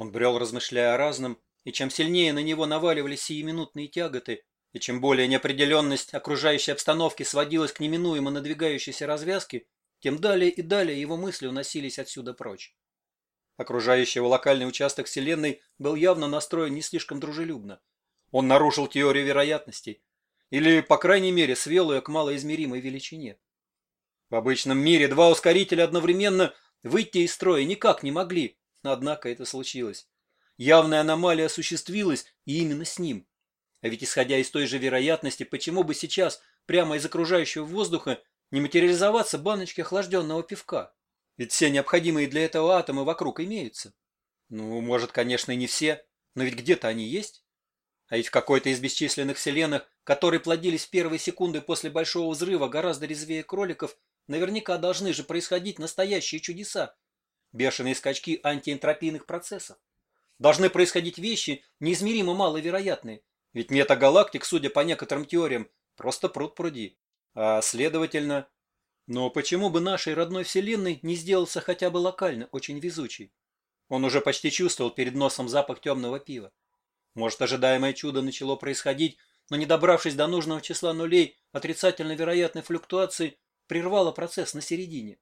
Он брел, размышляя о разном, и чем сильнее на него наваливались сиюминутные тяготы, и чем более неопределенность окружающей обстановки сводилась к неминуемо надвигающейся развязке, тем далее и далее его мысли уносились отсюда прочь. Окружающий его локальный участок Вселенной был явно настроен не слишком дружелюбно. Он нарушил теорию вероятностей, или, по крайней мере, свел ее к малоизмеримой величине. В обычном мире два ускорителя одновременно выйти из строя никак не могли, однако это случилось. Явная аномалия осуществилась и именно с ним. А ведь исходя из той же вероятности, почему бы сейчас прямо из окружающего воздуха не материализоваться баночки охлажденного пивка? Ведь все необходимые для этого атомы вокруг имеются. Ну, может, конечно, и не все, но ведь где-то они есть. А ведь в какой-то из бесчисленных вселенных, которые плодились в первые секунды после большого взрыва гораздо резвее кроликов, наверняка должны же происходить настоящие чудеса. Бешеные скачки антиэнтропийных процессов. Должны происходить вещи, неизмеримо маловероятные, ведь метагалактик, судя по некоторым теориям, просто пруд пруди. А следовательно... Но почему бы нашей родной Вселенной не сделался хотя бы локально очень везучий? Он уже почти чувствовал перед носом запах темного пива. Может, ожидаемое чудо начало происходить, но не добравшись до нужного числа нулей, отрицательно вероятной флюктуации прервало процесс на середине.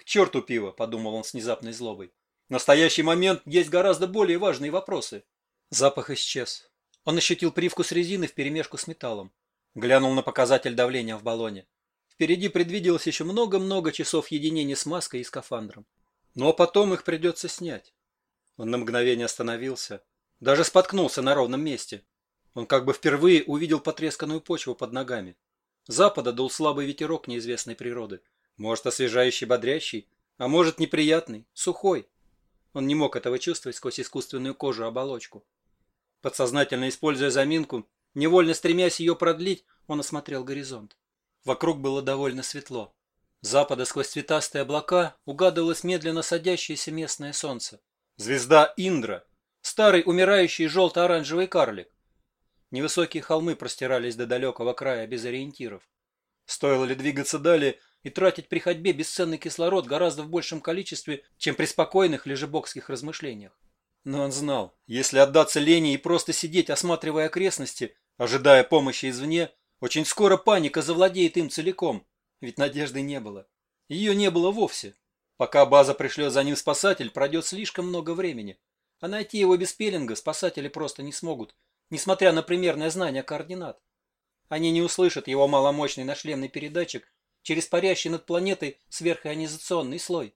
«К черту пиво!» – подумал он с внезапной злобой. «В настоящий момент есть гораздо более важные вопросы». Запах исчез. Он ощутил привкус резины вперемешку с металлом. Глянул на показатель давления в баллоне. Впереди предвиделось еще много-много часов единения с маской и скафандром. Но потом их придется снять. Он на мгновение остановился. Даже споткнулся на ровном месте. Он как бы впервые увидел потресканную почву под ногами. Запада дул слабый ветерок неизвестной природы. Может, освежающий, бодрящий, а может, неприятный, сухой. Он не мог этого чувствовать сквозь искусственную кожу оболочку. Подсознательно используя заминку, невольно стремясь ее продлить, он осмотрел горизонт. Вокруг было довольно светло. Запада сквозь цветастые облака угадывалось медленно садящееся местное солнце. Звезда Индра, старый умирающий желто-оранжевый карлик. Невысокие холмы простирались до далекого края без ориентиров. Стоило ли двигаться далее и тратить при ходьбе бесценный кислород гораздо в большем количестве, чем при спокойных лежебокских размышлениях? Но он знал, если отдаться лени и просто сидеть, осматривая окрестности, ожидая помощи извне, очень скоро паника завладеет им целиком, ведь надежды не было. Ее не было вовсе. Пока база пришлет за ним спасатель, пройдет слишком много времени. А найти его без пеленга спасатели просто не смогут, несмотря на примерное знание координат. Они не услышат его маломощный нашлемный передатчик через парящий над планетой сверхионизационный слой.